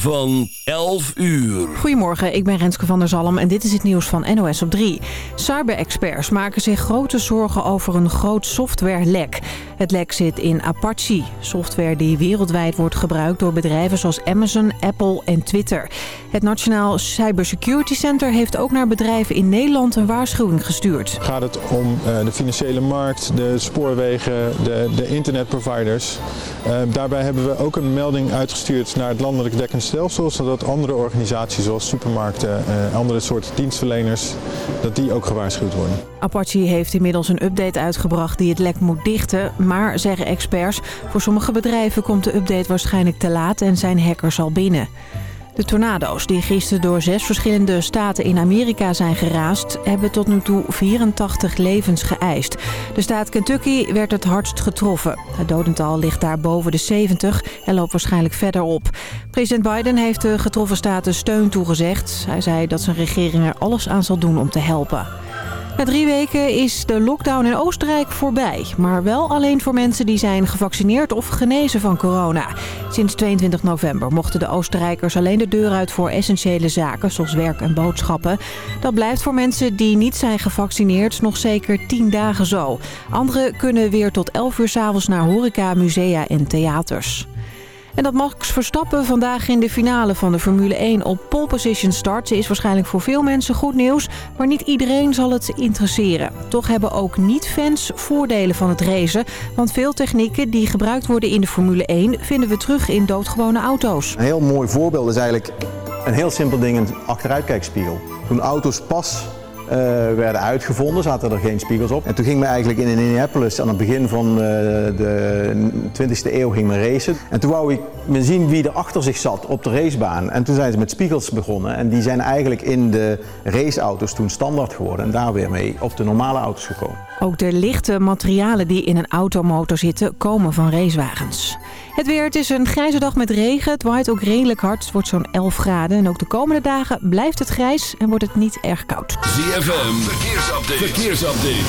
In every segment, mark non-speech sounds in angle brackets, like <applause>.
van 11 uur. Goedemorgen, ik ben Renske van der Zalm en dit is het nieuws van NOS op 3. Cyber-experts maken zich grote zorgen over een groot softwarelek. Het lek zit in Apache, software die wereldwijd wordt gebruikt door bedrijven zoals Amazon, Apple en Twitter. Het Nationaal Cybersecurity Center heeft ook naar bedrijven in Nederland een waarschuwing gestuurd. Gaat het om uh, de financiële markt, de spoorwegen, de, de internetproviders. Uh, daarbij hebben we ook een melding uitgestuurd naar het landelijk dekkend stelsel, zodat andere organisaties zoals supermarkten en uh, andere soorten dienstverleners, dat die ook gewaarschuwd worden. Apache heeft inmiddels een update uitgebracht die het lek moet dichten, maar zeggen experts, voor sommige bedrijven komt de update waarschijnlijk te laat en zijn hackers al binnen. De tornado's die gisteren door zes verschillende staten in Amerika zijn geraast... hebben tot nu toe 84 levens geëist. De staat Kentucky werd het hardst getroffen. Het dodental ligt daar boven de 70 en loopt waarschijnlijk verder op. President Biden heeft de getroffen staten steun toegezegd. Hij zei dat zijn regering er alles aan zal doen om te helpen. Na drie weken is de lockdown in Oostenrijk voorbij. Maar wel alleen voor mensen die zijn gevaccineerd of genezen van corona. Sinds 22 november mochten de Oostenrijkers alleen de deur uit voor essentiële zaken... zoals werk en boodschappen. Dat blijft voor mensen die niet zijn gevaccineerd nog zeker 10 dagen zo. Anderen kunnen weer tot 11 uur s'avonds naar horeca, musea en theaters. En dat Max Verstappen vandaag in de finale van de Formule 1 op pole position start... is waarschijnlijk voor veel mensen goed nieuws, maar niet iedereen zal het interesseren. Toch hebben ook niet-fans voordelen van het racen... want veel technieken die gebruikt worden in de Formule 1 vinden we terug in doodgewone auto's. Een heel mooi voorbeeld is eigenlijk een heel simpel ding, een achteruitkijkspiegel. Toen auto's pas uh, werden uitgevonden, zaten er geen spiegels op. En toen ging men eigenlijk in Indianapolis aan het begin van uh, de 20e eeuw ging men racen. En toen wou ik men zien wie er achter zich zat op de racebaan. En toen zijn ze met spiegels begonnen. En die zijn eigenlijk in de raceauto's toen standaard geworden. En daar weer mee op de normale auto's gekomen. Ook de lichte materialen die in een automotor zitten komen van racewagens. Het weer, het is een grijze dag met regen. Het waait ook redelijk hard. Het wordt zo'n 11 graden. En ook de komende dagen blijft het grijs en wordt het niet erg koud. ZFM, verkeersupdate. verkeersupdate.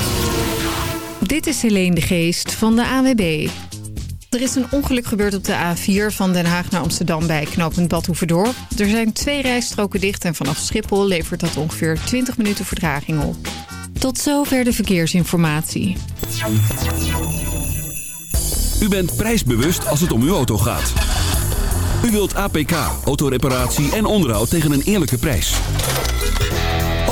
Dit is Helene de Geest van de AWB. Er is een ongeluk gebeurd op de A4 van Den Haag naar Amsterdam bij knooppunt Badhoevedorp. Er zijn twee rijstroken dicht en vanaf Schiphol levert dat ongeveer 20 minuten vertraging op. Tot zover de verkeersinformatie. U bent prijsbewust als het om uw auto gaat. U wilt APK, autoreparatie en onderhoud tegen een eerlijke prijs.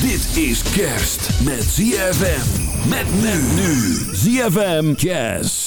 Dit is kerst met ZFM. Met men nu. ZFM Jazz.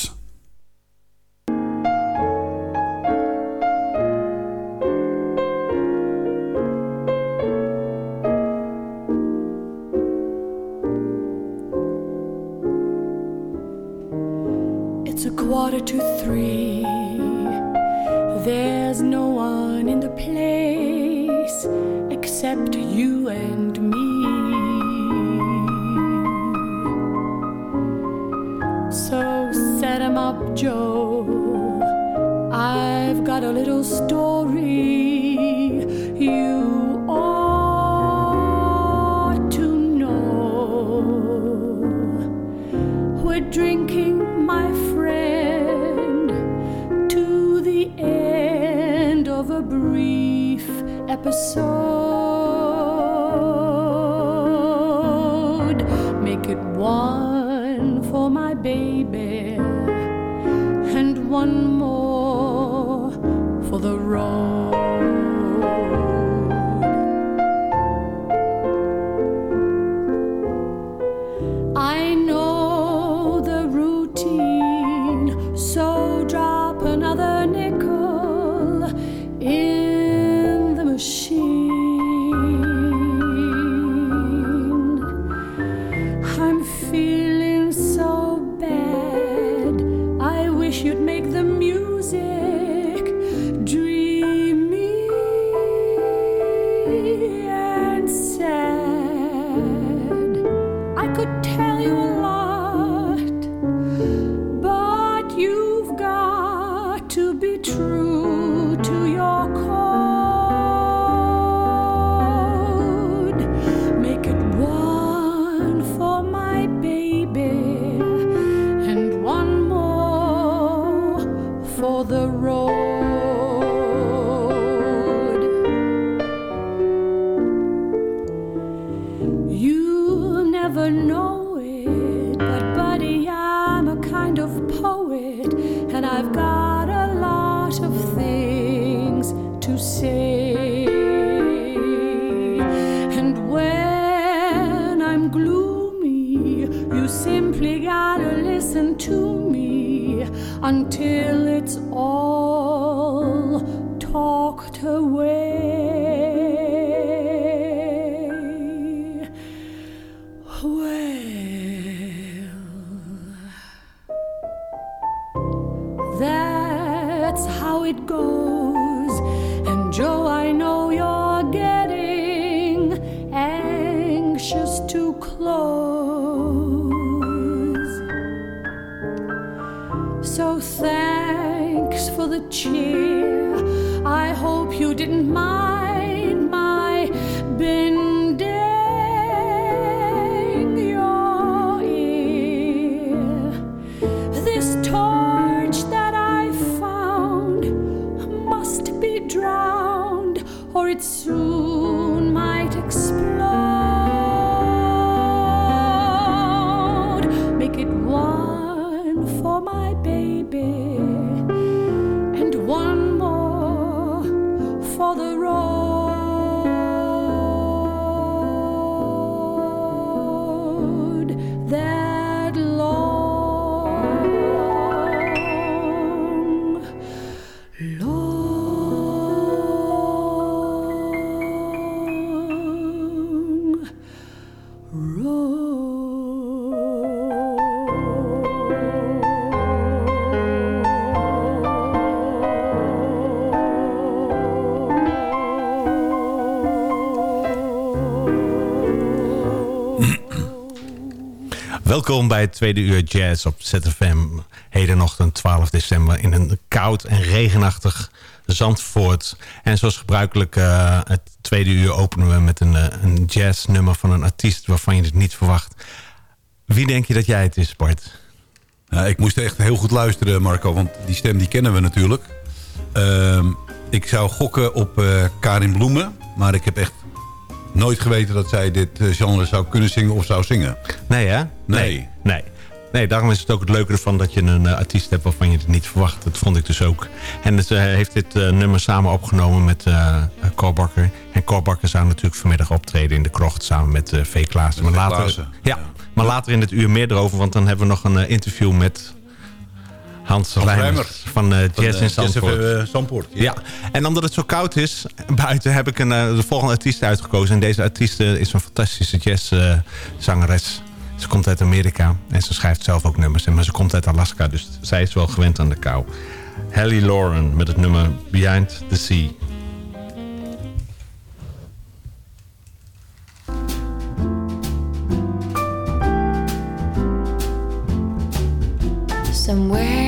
Bij het tweede uur jazz op ZFM. Hedenochtend 12 december in een koud en regenachtig Zandvoort. En zoals gebruikelijk eh, het tweede uur openen we met een, eh, een jazznummer van een artiest waarvan je het niet verwacht. Wie denk je dat jij het is, Bart? Nou, ik moest echt heel goed luisteren, Marco, want die stem die kennen we natuurlijk. Ehm, ik zou gokken op eh, Karin Bloemen, maar ik heb echt nooit geweten dat zij dit eh, genre zou kunnen zingen of zou zingen. Nee, hè? Nee. Nee. Nee, daarom is het ook het leuke ervan dat je een eh, artiest hebt waarvan je het niet verwacht. Dat vond ik dus ook. En ze heeft dit eh, nummer samen opgenomen met uh, Cor Bakker. En Cor Bakker zou natuurlijk vanmiddag optreden in de krocht samen met V. Klaassen. Maar, later, ja, maar later in het uur meer erover, want dan hebben we nog een eh, interview met Hans, Rijmers van eh, Van, Jazz in Zandvoort. Jazz, Zandvoort, ja. Ja. en omdat het zo koud is <laughs> buiten heb ik een, eh, de volgende artiest uitgekozen. En deze artiest eh, is een fantastische jazzzangeres. ze komt uit Amerika en ze schrijft zelf ook nummers. En- Maar ze komt uit Alaska, dus zij is wel gewend aan de kou. Hallie Lauren met het nummer Behind the Sea. somewhere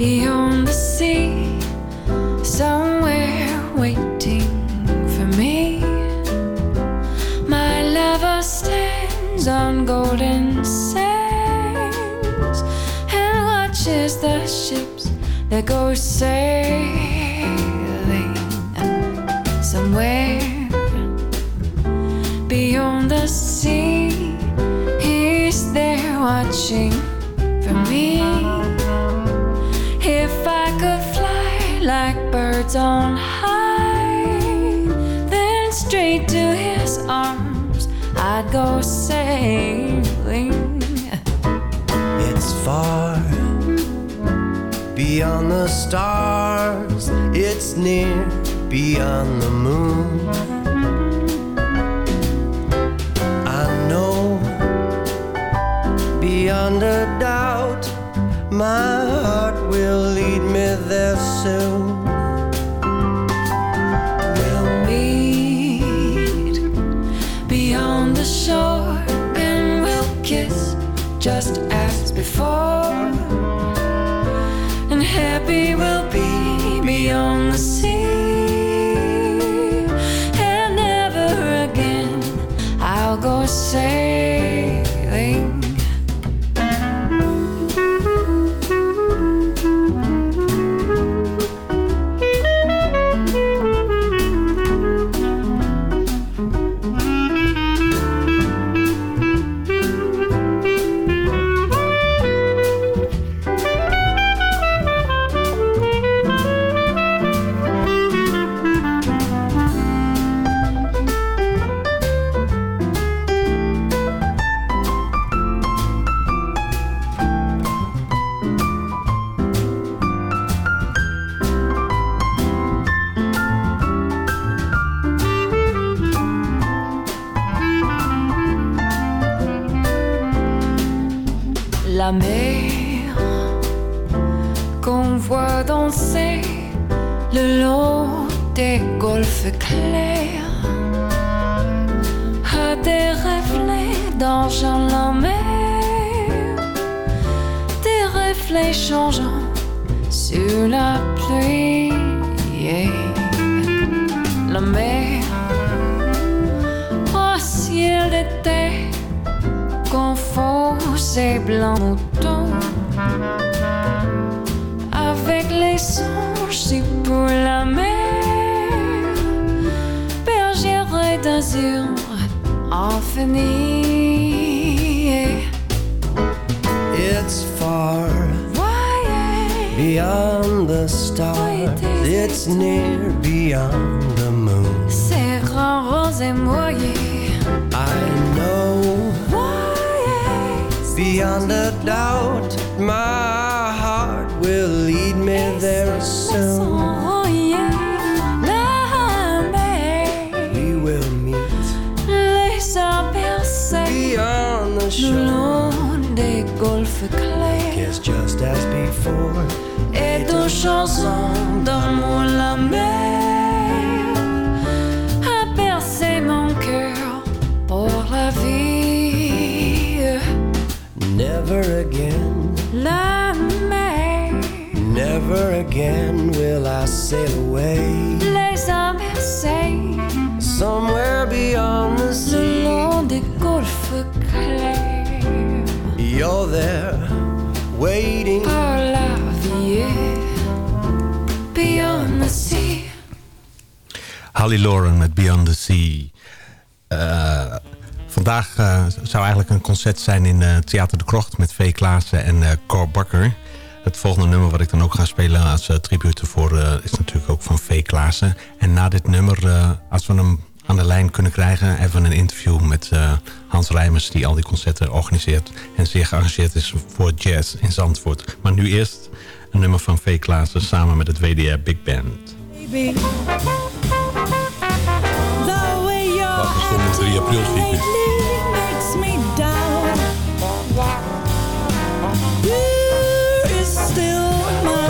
beyond the sea, somewhere waiting for me. My lover stands on golden sands and watches the ships that go sailing stars. It's near beyond the moon. I know beyond a doubt my again will I sail away les aperçus somewhere beyond the le sea. long des golfes clairs You're there waiting. par la vie beyond the sea. Holly Lauren met Beyond the Sea. Eh, vandaag eh, zou eigenlijk een concert zijn in eh, Theater de Krocht... met V. Klaassen en eh Cor Bakker. Het volgende nummer wat ik dan ook ga spelen als uh, tribute ervoor... eh, is natuurlijk ook van V. Klaassen. En na dit nummer, eh, als we hem aan de lijn kunnen krijgen... hebben we een interview met eh, Hans Rijmers... die al die concerten organiseert... en zeer geëngageerd is voor jazz in Zandvoort. Maar nu eerst een nummer van V. Klaassen... samen met het WDR Big Band. Baby. The way you're Dat is zondag 3 april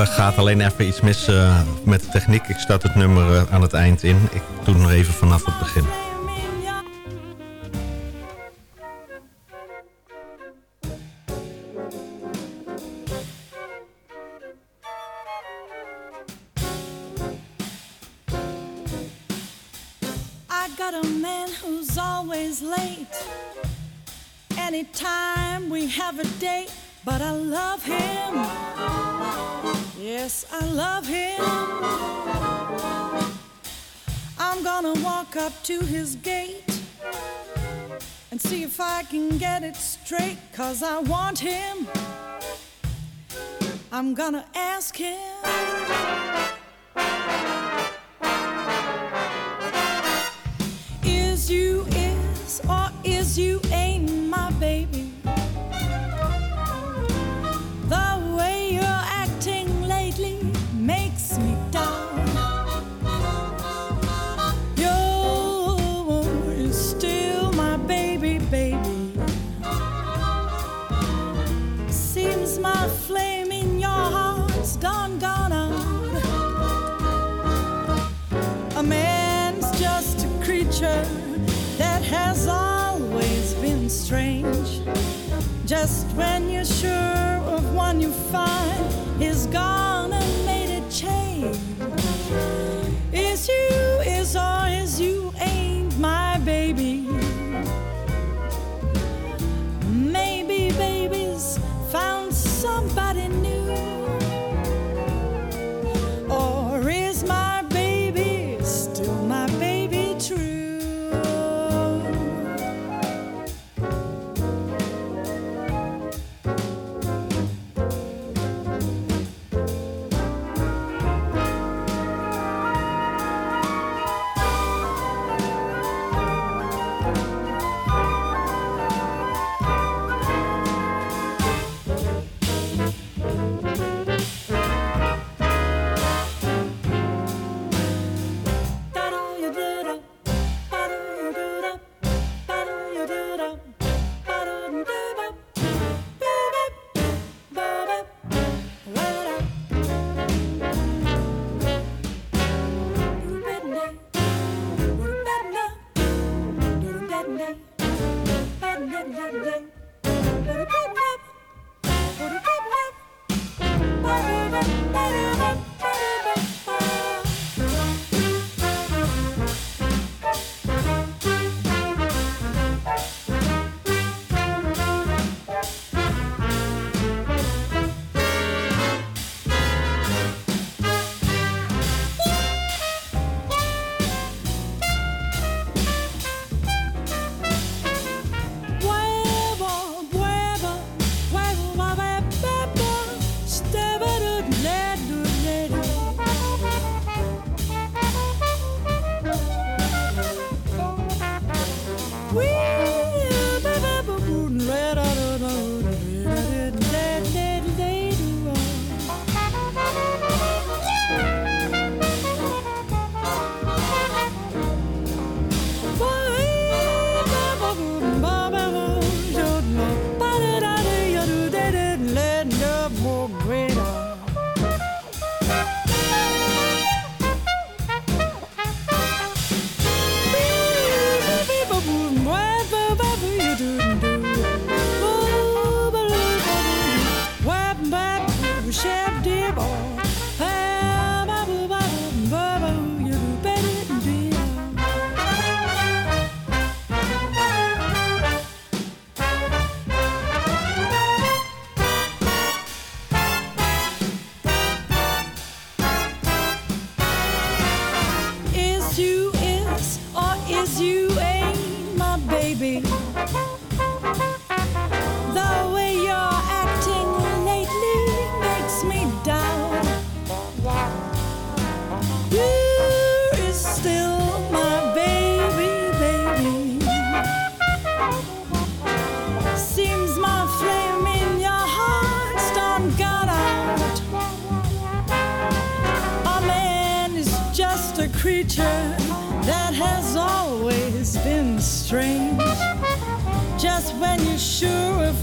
Er gaat alleen even iets mis eh, met de techniek. Ik start het nummer eh, aan het eind in. Ik doe het nog even vanaf het begin. I got a man who's always late. Anytime we have a date, but I love him. Yes, I love him. I'm gonna walk up to his gate and see if I can get it straight, cause I want him. I'm gonna ask him. Is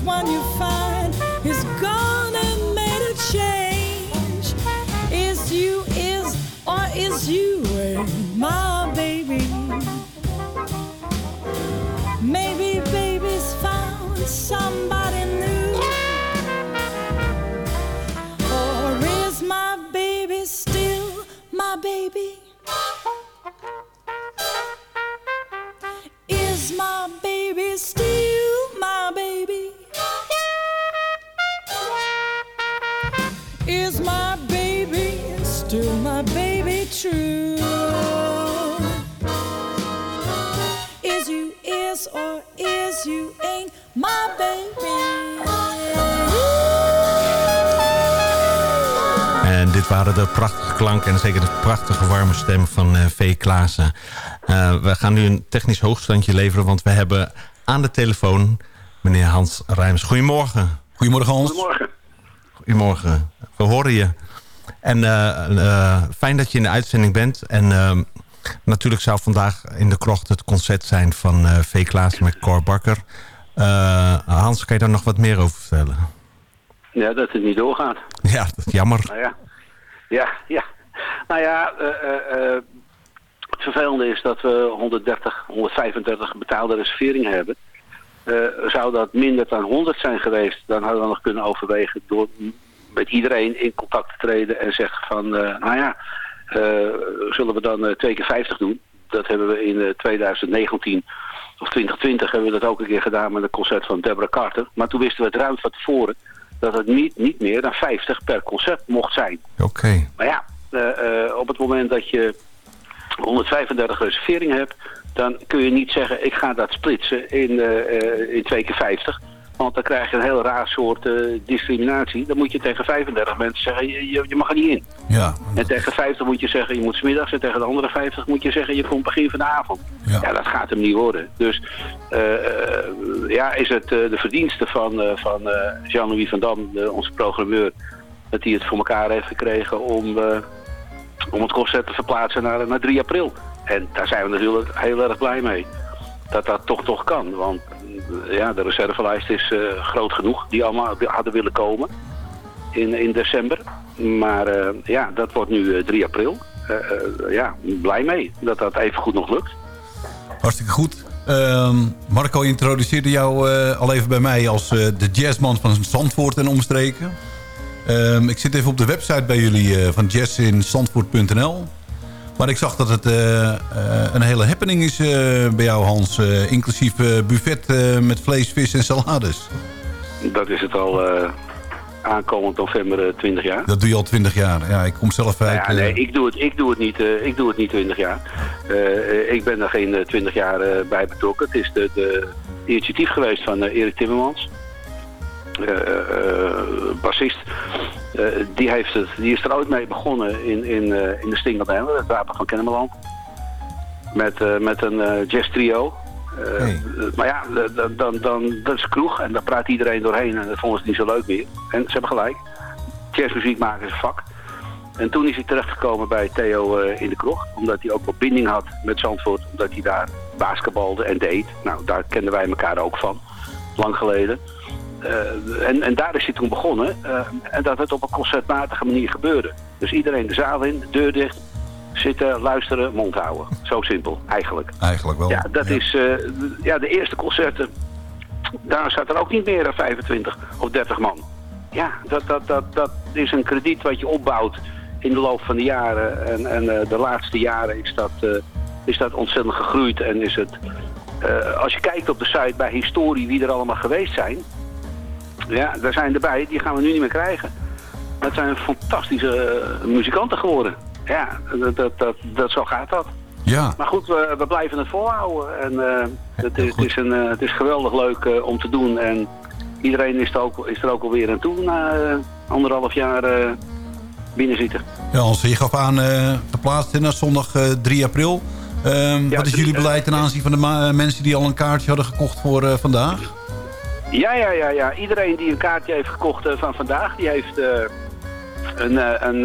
one you find De prachtige klanken en zeker de prachtige warme stem van eh V. Klaassen. Eh, we gaan nu een technisch hoogstandje leveren, want we hebben aan de telefoon meneer Hans Rijms. Goedemorgen. Goedemorgen Hans. Goedemorgen. Goedemorgen. We horen je. En eh, eh, fijn dat je in de uitzending bent. En eh, natuurlijk zou vandaag in de krocht het concert zijn van eh V. Klaassen met Cor Bakker. Eh, Hans, kan je daar nog wat meer over vertellen? Ja, dat het niet doorgaat. Ja, dat is jammer. Nou ja, ja, ja. Nou ja, eh, eh, eh, het vervelende is dat we 130, 135 betaalde reserveringen hebben. Zou dat minder dan 100 zijn geweest, dan hadden we nog kunnen overwegen door met iedereen in contact te treden en zeggen van, nou ja, zullen we dan twee keer 50 doen? Dat hebben we in eh, 2019 of 2020 hebben we dat ook een keer gedaan met een concert van Deborah Carter. Maar toen wisten we het ruim van tevoren dat het niet, niet meer dan 50 per concert mocht zijn. Oké. Maar ja, eh, eh, op het moment dat je 135 reserveringen hebt, dan kun je niet zeggen ik ga dat splitsen in, eh, in twee keer 50. Want dan krijg je een heel raar soort eh, discriminatie. Dan moet je tegen 35 mensen zeggen, je, je, je mag er niet in. Ja, En tegen 50 moet je zeggen, je moet smiddags. En tegen de andere 50 moet je zeggen, je komt begin van de avond. Ja, dat gaat hem niet worden. Dus eh, eh, ja, is het de verdienste van, van Jean-Louis van Dam, onze programmeur... dat hij het voor elkaar heeft gekregen om, om het concert te verplaatsen naar, naar 3 april. En daar zijn we natuurlijk heel erg blij mee. Dat dat toch toch kan. Want ja, de reservelijst is eh, groot genoeg die allemaal hadden willen komen in, in december. Maar eh, ja, dat wordt nu eh, 3 april. Eh, eh, ja, blij mee dat dat even goed nog lukt. hartstikke goed. Ehm, Marco introduceerde jou al even bij mij als de jazzman van Zandvoort en omstreken. Ehm, ik zit even op de website bij jullie van jazzinzandvoort.nl. Maar ik zag dat het eh, eh, een hele happening is eh, bij jou, Hans. inclusief buffet met vlees, vis en salades. Dat is het al aankomend november eh, 20 jaar. Dat doe je al twintig jaar. Ja, ik kom zelf uit... Nou ja, nee, ik doe het, ik doe het, niet, ik doe het niet 20 jaar. Ik ben er geen eh, 20 jaar bij betrokken. Het is de, de initiatief geweest van Erik Timmermans. Eh, eh, bassist. Eh, die, heeft het, die is er ooit mee begonnen in, in, in de Stingeldijl, het wapen van Kennemerland. Met, met een jazz trio. Maar ja, d- d- dan, dan, dat is kroeg en daar praat iedereen doorheen en dat vonden ze niet zo leuk meer. En ze hebben gelijk. Jazzmuziek maken is een vak. En toen is hij terechtgekomen bij Theo in de kroeg. Omdat hij ook wat binding had met Zandvoort. Omdat hij daar basketbalde en deed. Nou, daar kenden wij elkaar ook van. Lang geleden. Eh, en, en daar is hij toen begonnen. eh, en dat het op een concertmatige manier gebeurde. Dus iedereen de zaal in, deur dicht. Zitten, luisteren, mond houden. Zo simpel, eigenlijk. Eigenlijk wel. Ja, dat is... eh, de- ja, de eerste concerten... Daar zat er ook niet meer dan 25 of 30 man. Ja, dat, dat, dat, dat is een krediet wat je opbouwt in de loop van de jaren. En, en de laatste jaren is dat, is dat ontzettend gegroeid. En is het... als je kijkt op de site bij historie wie er allemaal geweest zijn... Ja, daar zijn erbij. Die gaan we nu niet meer krijgen. Dat zijn fantastische eh, muzikanten geworden. Ja, dat, dat, dat, dat, zo gaat dat. Ja. Maar goed, we, we blijven het volhouden. En eh, het, is, het, is een, eh, het is geweldig leuk om te doen. En iedereen is er ook, is er ook alweer aan toe na anderhalf jaar binnenzitten. Ja, Hans, je gaf aan geplaatst naar zondag eh, 3 april. Ehm, wat is jullie beleid ten aanzien van de mensen die al een kaartje hadden gekocht voor vandaag? Ja, ja, ja, ja. Iedereen die een kaartje heeft gekocht eh, van vandaag, die heeft eh, een, eh, een,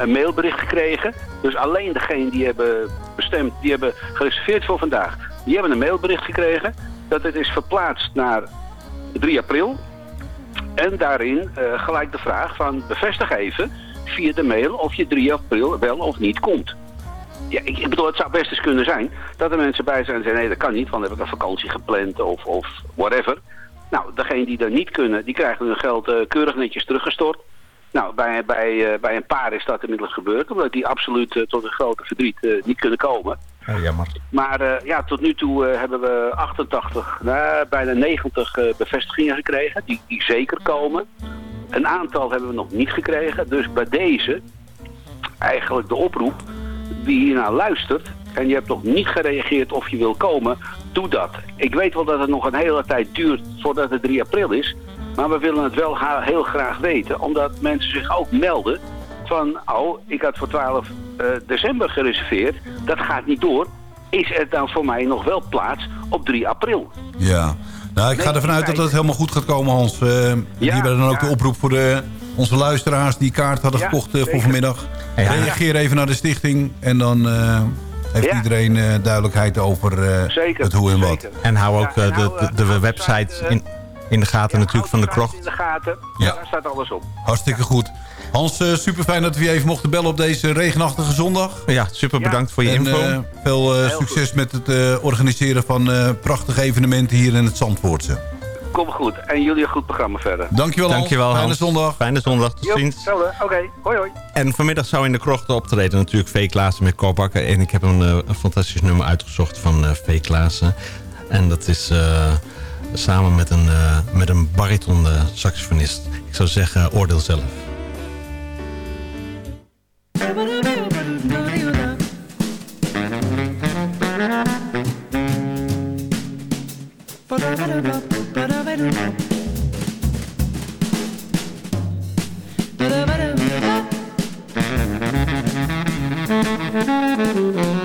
een mailbericht gekregen. Dus alleen degene die hebben bestemd, die hebben gereserveerd voor vandaag, die hebben een mailbericht gekregen dat het is verplaatst naar 3 april. En daarin gelijk de vraag van bevestig even via de mail of je 3 april wel of niet komt. Ja, ik, ik bedoel, het zou best eens kunnen zijn dat er mensen bij zijn en zeggen nee, dat kan niet, want dan heb ik een vakantie gepland of, of whatever. Nou, degene die er niet kunnen, die krijgen hun geld eh, keurig netjes teruggestort. Nou, bij, bij, eh, bij een paar is dat inmiddels gebeurd, omdat die absoluut eh, tot een grote verdriet niet kunnen komen. jammer. Maar ja, tot nu toe hebben we 88, nou, bijna 90 eh, bevestigingen gekregen, die, die zeker komen. Een aantal hebben we nog niet gekregen, dus bij deze eigenlijk de oproep, wie hiernaar luistert en je hebt nog niet gereageerd of je wil komen, doe dat. Ik weet wel dat het nog een hele tijd duurt voordat het 3 april is, maar we willen het wel heel graag weten, omdat mensen zich ook melden van, oh, ik had voor 12 eh, december gereserveerd, dat gaat niet door. Is er dan voor mij nog wel plaats op 3 april? Ja. Nou, ik ga ervan uit dat het helemaal goed gaat komen, Hans. Hier hebben dan ook de oproep voor de, onze luisteraars die kaart hadden Ja, gekocht eh, voor vanmiddag. Ja. Reageer even naar de stichting en dan eh, heeft Ja. iedereen eh, duidelijkheid over eh, Zeker, het hoe en wat. zeker. En hou ook Ja, en eh, de, de, website in... in de gaten natuurlijk van de krocht. In de gaten, Ja. daar staat alles op. Hartstikke goed. Hans, eh, super fijn dat we je even mochten bellen op deze regenachtige zondag. Ja, super bedankt voor je En, info. veel succes met het eh, organiseren van eh, prachtige evenementen hier in het Zandvoortse. Kom goed. En jullie een goed programma verder. Dankjewel, Hans. Dankjewel Fijne zondag. Fijne zondag, tot ziens. Oké, hoi hoi. En vanmiddag zou in de krocht optreden natuurlijk V. Klaassen met Korbakken. En ik heb een, eh, een fantastisch nummer uitgezocht van eh V. Klaassen. En dat is eh, samen met een, eh, met een bariton saxofonist. Ik zou zeggen, oordeel zelf. ZFM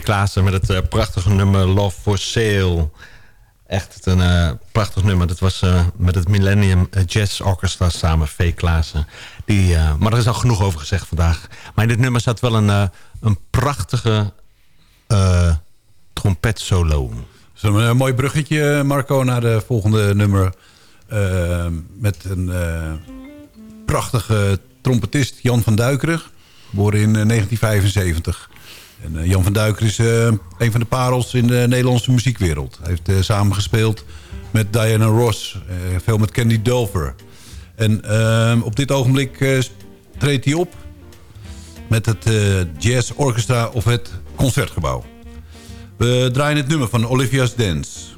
Klaassen met het eh, prachtige nummer Love for Sale. Echt een eh, prachtig nummer. Dat was eh, met het Millennium Jazz Orchestra samen, V. Klaassen. Die, maar er is al genoeg over gezegd vandaag. Maar in dit nummer zat wel een, een prachtige eh trompetsolo. Zo'n een mooi bruggetje, Marco, naar de volgende nummer. Met een prachtige trompetist, Jan van Duikeren. Geboren in eh, 1975. En eh, Jan van Duikeren is eh, een van de parels in de Nederlandse muziekwereld. Hij heeft eh, samengespeeld met Diana Ross. veel met Candy Dulfer. En op dit ogenblik treedt hij op met het Jazz Orchestra of het Concertgebouw. We draaien het nummer van Olivia's Dance.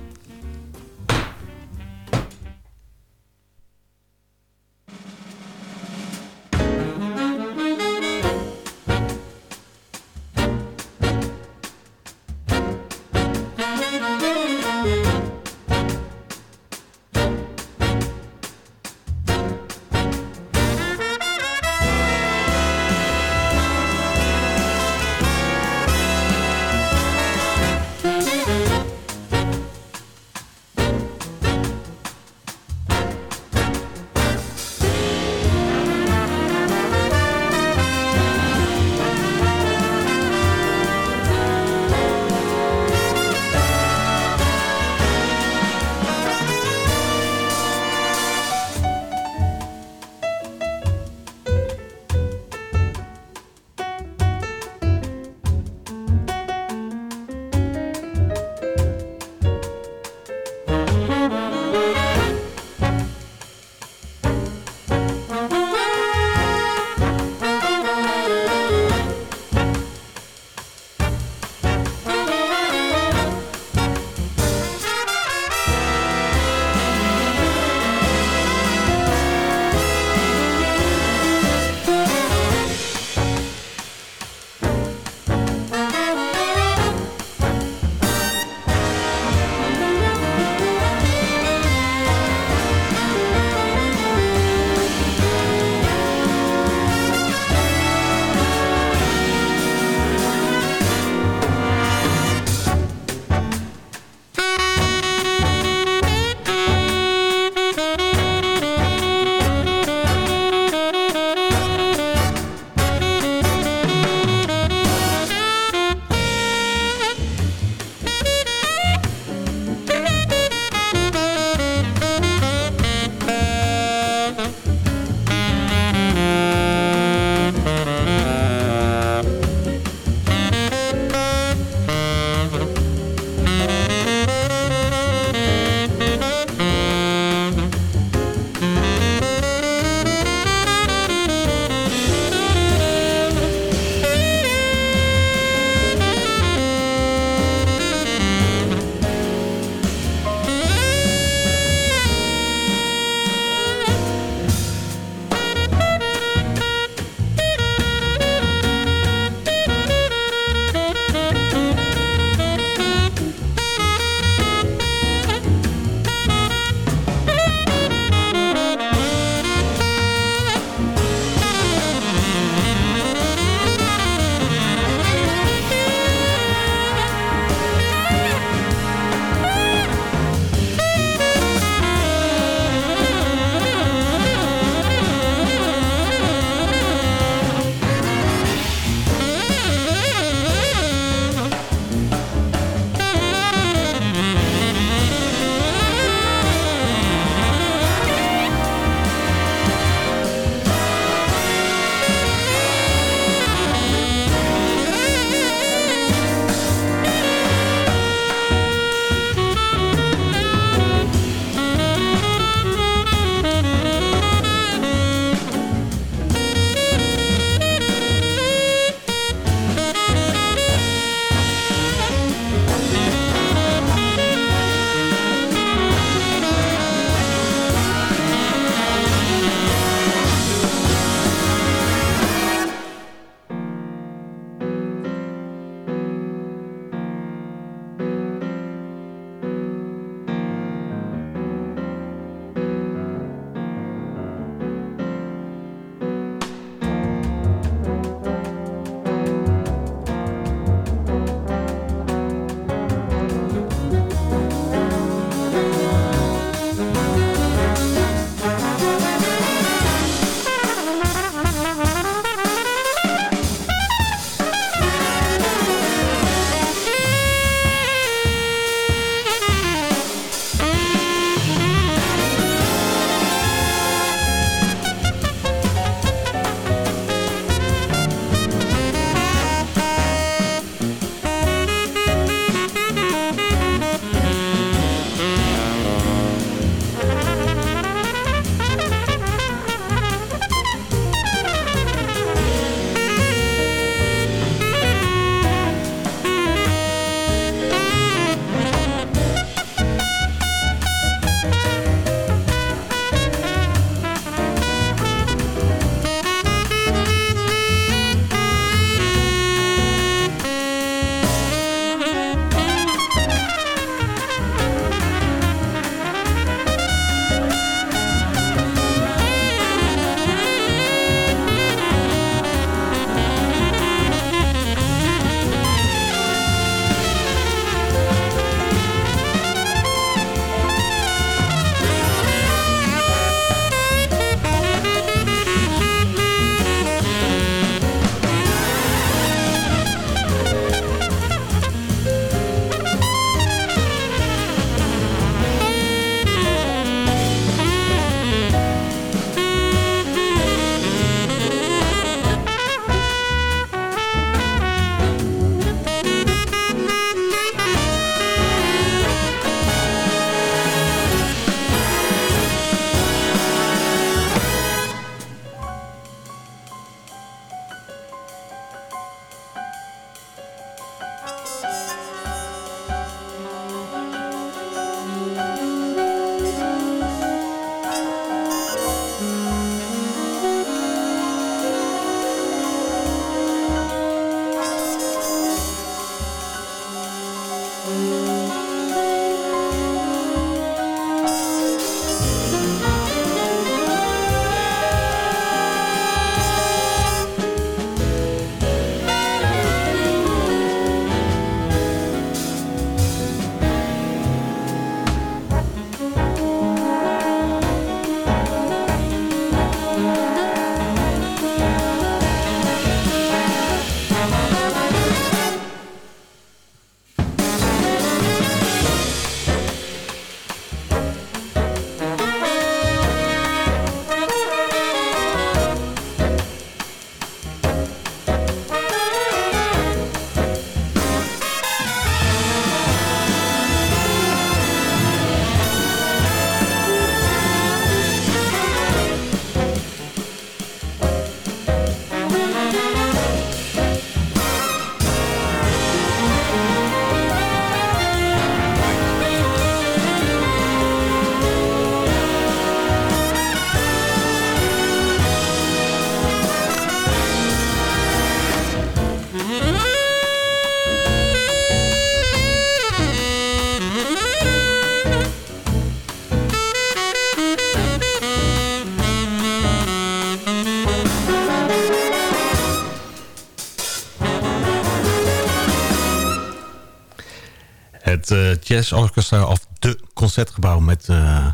Jazz Orchestra of de Concertgebouw met eh,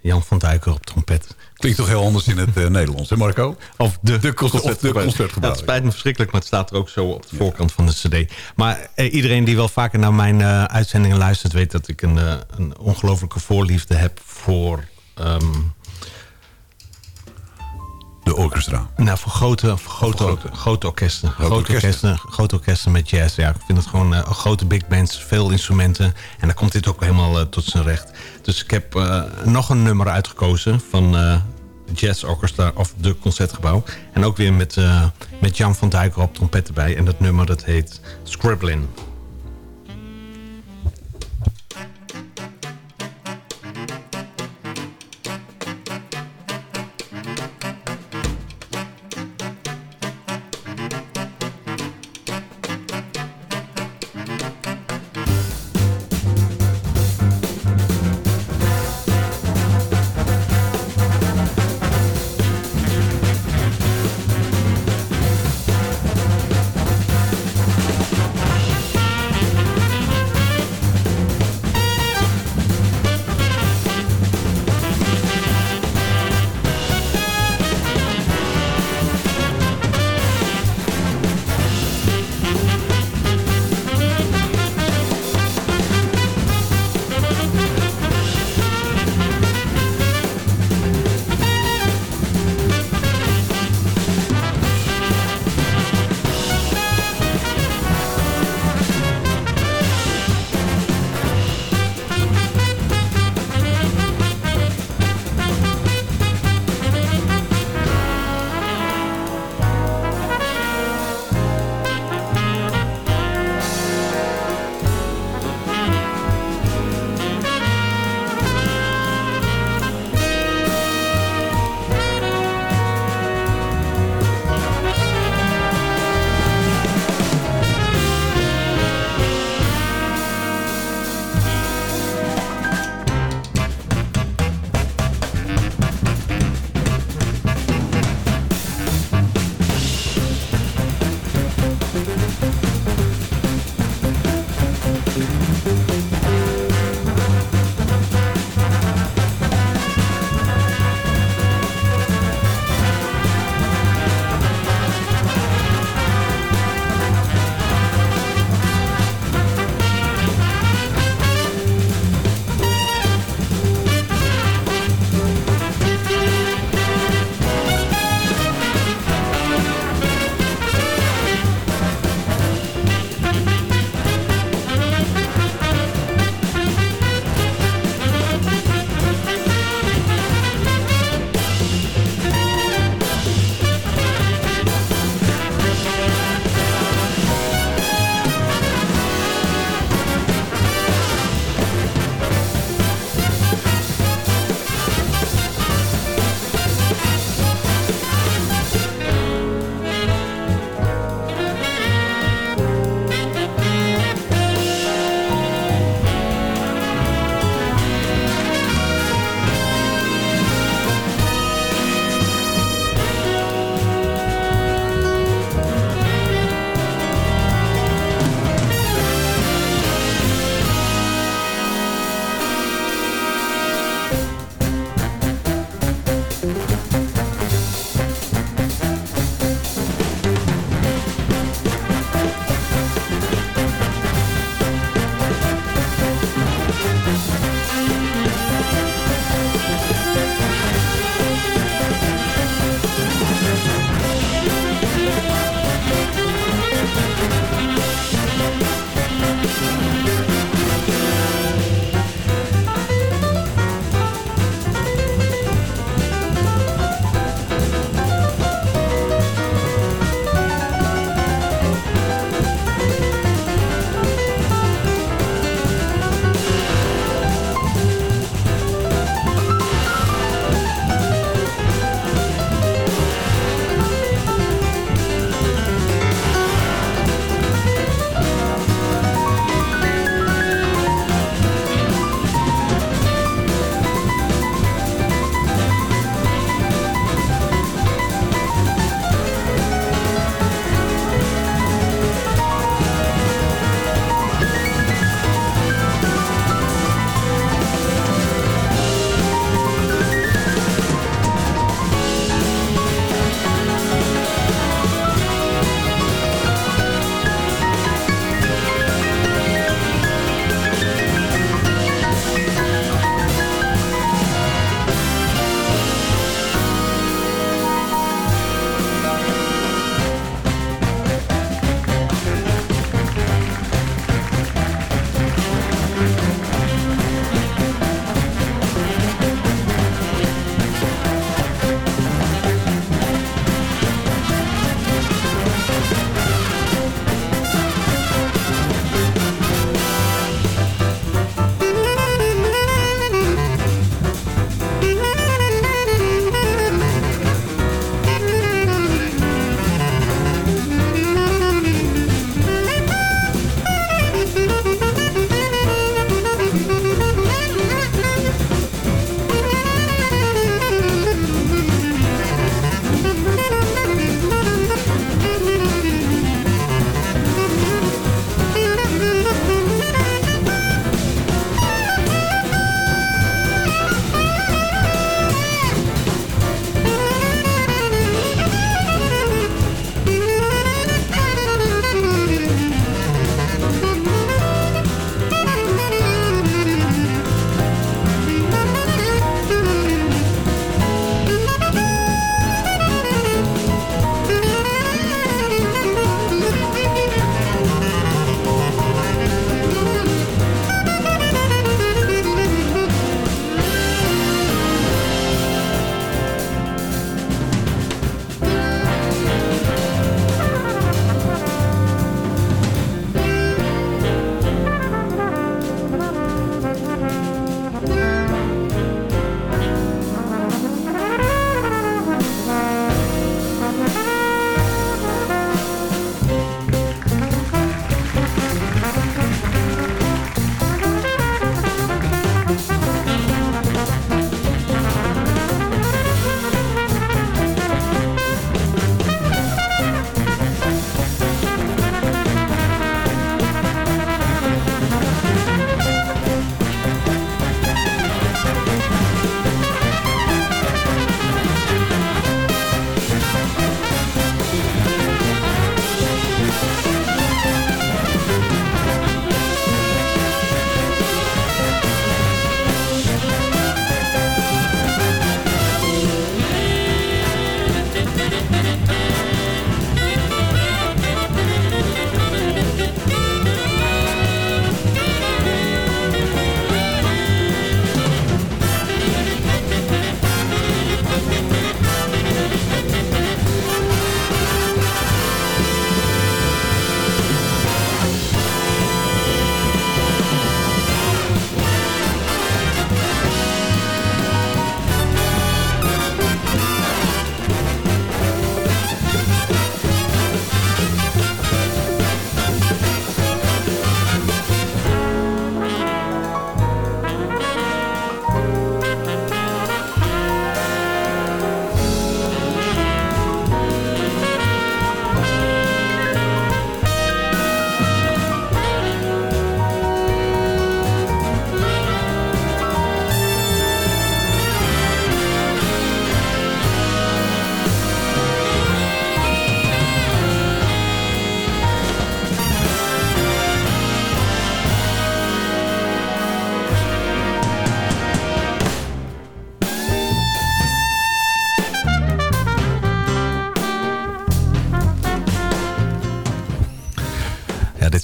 Jan van Duiker op trompet. Klinkt toch heel anders in het eh, Nederlands, hè Marco? Of de, De concert- concertgebouw. of de concertgebouw. Ja, het spijt me verschrikkelijk, maar het staat er ook zo op de voorkant van de cd. Maar eh, iedereen die wel vaker naar mijn eh, uitzendingen luistert... weet dat ik een, eh, een ongelofelijke voorliefde heb voor... ehm, De orchestra. nou, voor grote, voor grote, grote. grote, orkesten. Grote orkesten. orkesten. Grote orkesten met jazz. Ja, ik vind het gewoon eh, grote big bands, veel instrumenten. En dan komt dit ook helemaal eh, tot zijn recht. Dus ik heb eh, nog een nummer uitgekozen van Jazz Orchestra of de Concertgebouw. En ook weer met, met Jan van Duiker op trompet erbij. En dat nummer dat heet Scribbling.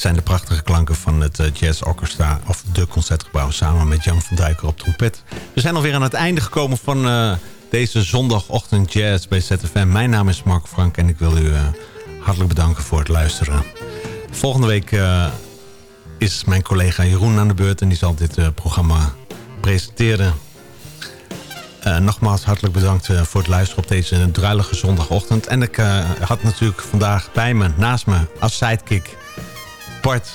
Zijn de prachtige klanken van het eh, Jazz Orchestra... of de Concertgebouw samen met Jan van Dijker op trompet. We zijn alweer aan het einde gekomen van eh, deze zondagochtend jazz bij ZFM. Mijn naam is Mark Frank en ik wil u eh, hartelijk bedanken voor het luisteren. Volgende week is mijn collega Jeroen aan de beurt... en die zal dit programma presenteren. Nogmaals hartelijk bedankt voor het luisteren op deze druilige zondagochtend. En ik had natuurlijk vandaag bij me, naast me, als sidekick... Bart.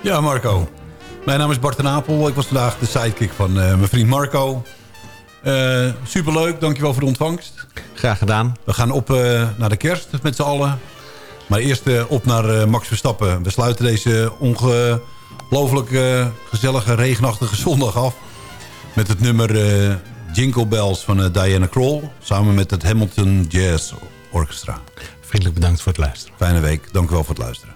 Ja, Marco. Mijn naam is Bart ten Apel. Ik was vandaag de sidekick van eh, mijn vriend Marco. Eh, superleuk, dankjewel voor de ontvangst. Graag gedaan. We gaan op eh, naar de kerst met z'n allen. Maar eerst op naar Max Verstappen. We sluiten deze ongelooflijk gezellige, regenachtige zondag af... met het nummer Jingle Bells van Diana Kroll... samen met het Hamilton Jazz Orchestra. Vriendelijk bedankt voor het luisteren. Fijne week, dank u wel voor het luisteren.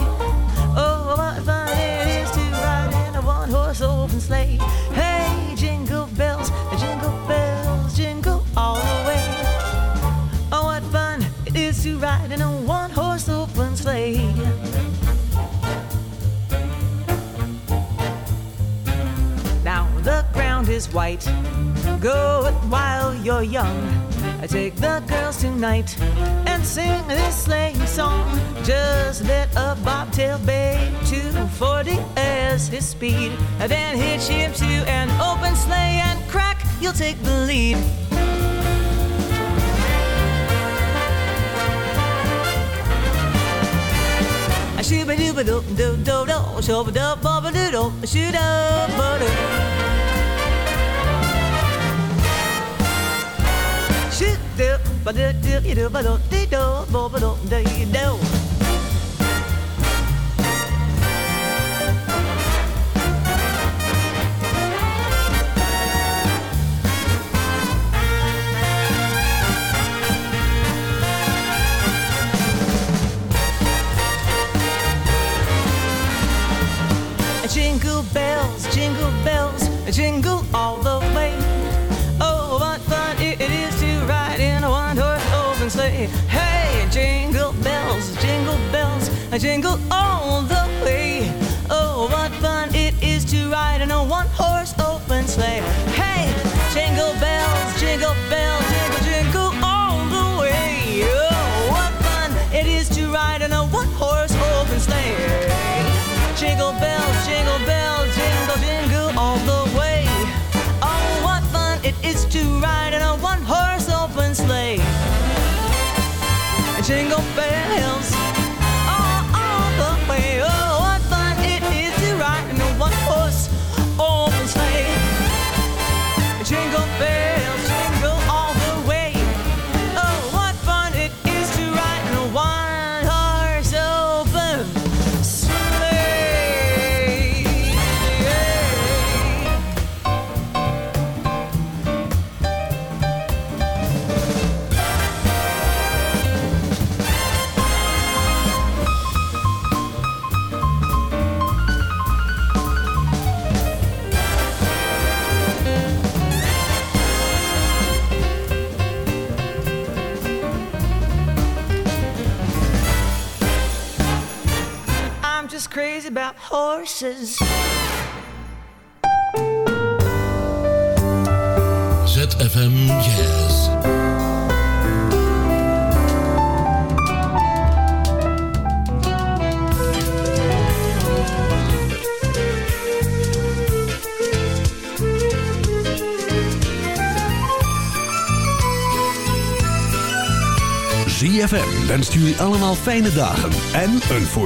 White. Go it while you're young. I take the girls tonight and sing this sleigh song. Just let a bobtail bay to 40 as his speed. And then hitch him to an open sleigh and crack, you'll take the lead. A shooba dooba ba do do do ba do do bo ba do do do bells, jingle all the way. Oh, what fun it is to ride in a one-horse open sleigh. Hey, jingle bells, jingle bells, jingle, jingle all the way. Oh, what fun it is to ride in a one-horse open sleigh. Jingle bells, jingle bells, jingle, jingle all the way. Oh, what fun it is to ride in a one horse open sleigh. Jingle horses. ZFM Jazz. ZFM wenst jullie allemaal fijne dagen en een voor